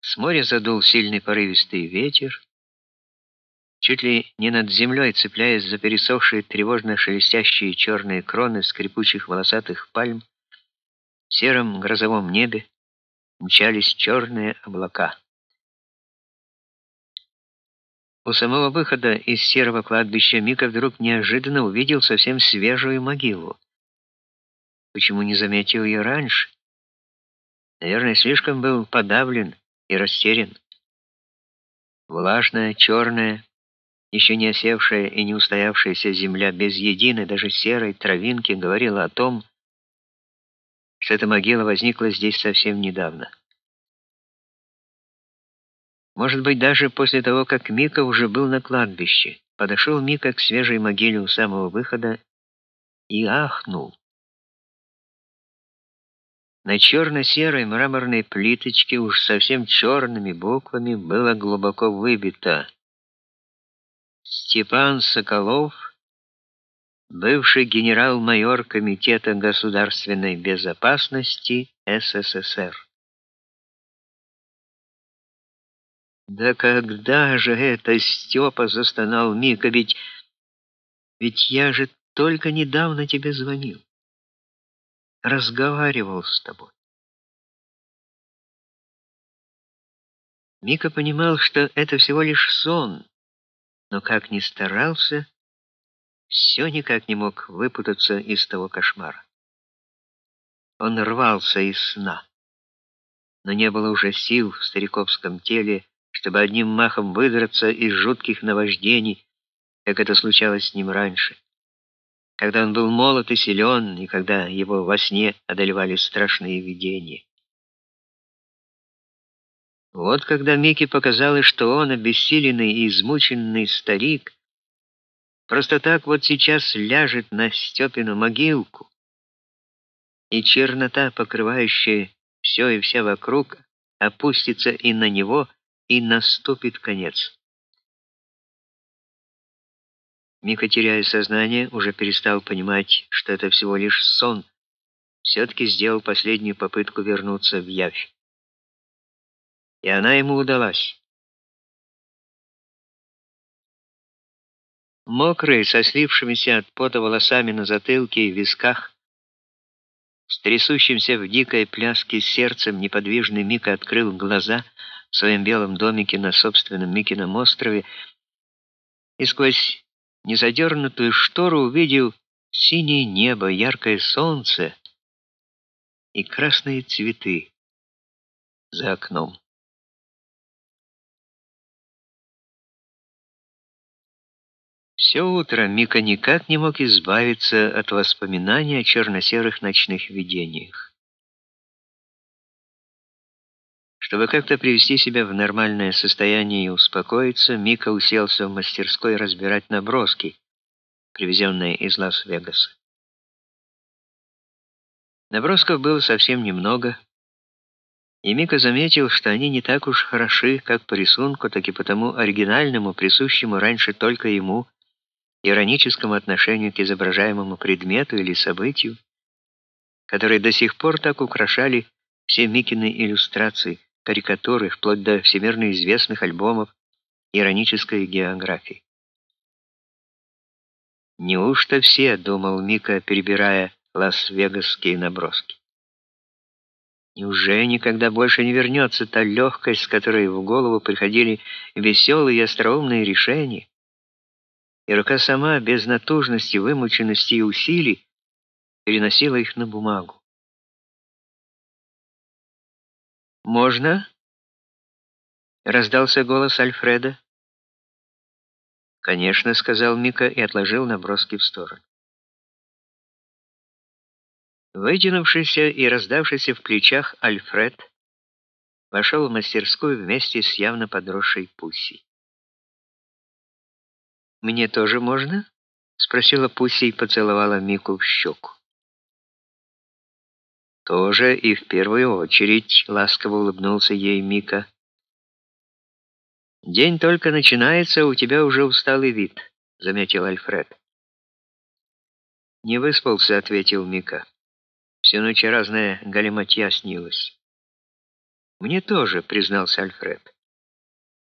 С моря задул сильный порывистый ветер, чуть ли не над землей, цепляясь за пересохшие тревожно шелестящие черные кроны скрипучих волосатых пальм, в сером грозовом небе мчались черные облака. У самого выхода из серого кладбища Мика вдруг неожиданно увидел совсем свежую могилу. Почему не заметил ее раньше? Наверное, слишком был подавлен и растерян. Влажная, черная, еще не осевшая и не устоявшаяся земля без единой, даже серой травинки говорила о том, что эта могила возникла здесь совсем недавно. Может быть, даже после того, как Мика уже был на кладбище, подошел Мика к свежей могиле у самого выхода и ахнул. На черно-серой мраморной плиточке уж совсем черными буквами было глубоко выбито Степан Соколов, бывший генерал-майор Комитета государственной безопасности СССР. Да когда же это Степа застонал Мика, ведь ведь я же только недавно тебе звонил разговаривал с тобой. Мика понимал, что это всего лишь сон, но как ни старался, все никак не мог выпутаться из того кошмара. Он рвался из сна, но не было уже сил в стариковском теле, чтобы одним махом выдраться из жутких наваждений, как это случалось с ним раньше когда он был молод и силен, и когда его во сне одолевали страшные видения. Вот когда Мике показалось, что он, обессиленный и измученный старик, просто так вот сейчас ляжет на Степину могилку, и чернота, покрывающая все и вся вокруг, опустится и на него, и наступит конец. Мика, теряя сознание, уже перестал понимать, что это всего лишь сон. все таки сделал последнюю попытку вернуться в явь. И она ему удалась. Мокрый, со слившимися от пота волосами на затылке и висках, с трясущимся в дикой пляске сердцем неподвижный Мика открыл глаза в своем белом домике на собственном Микином острове и сквозь незадернутую штору увидел синее небо, яркое солнце и красные цветы за окном. Все утро Мика никак не мог избавиться от воспоминаний о черно-серых ночных видениях. Чтобы как-то привести себя в нормальное состояние и успокоиться, Мика уселся в мастерской разбирать наброски, привезенные из Лас-Вегаса. Набросков было совсем немного, и Мика заметил, что они не так уж хороши как по рисунку, так и по тому оригинальному, присущему раньше только ему, ироническому отношению к изображаемому предмету или событию, которые до сих пор так украшали все Микины иллюстрации, карикатуры, вплоть до всемирно известных альбомов иронической географии. Неужто все, думал Мика, перебирая лас-вегасские наброски. Неужели никогда больше не вернется та легкость, с которой в голову приходили веселые и остроумные решения, и рука сама без натужности, вымученности и усилий переносила их на бумагу? Можно? раздался голос Альфреда. Конечно, сказал Мика и отложил наброски в сторону. Вытянувшийся и раздавшийся в плечах Альфред вошел в мастерскую вместе с явно подросшей Пусси. Мне тоже можно? спросила Пусси и поцеловала Мику в щеку. Тоже и в первую очередь, ласково улыбнулся ей Мика. День только начинается, у тебя уже усталый вид, заметил Альфред. Не выспался, ответил Мика. Всю ночь разная галиматья снилась. Мне тоже, признался Альфред.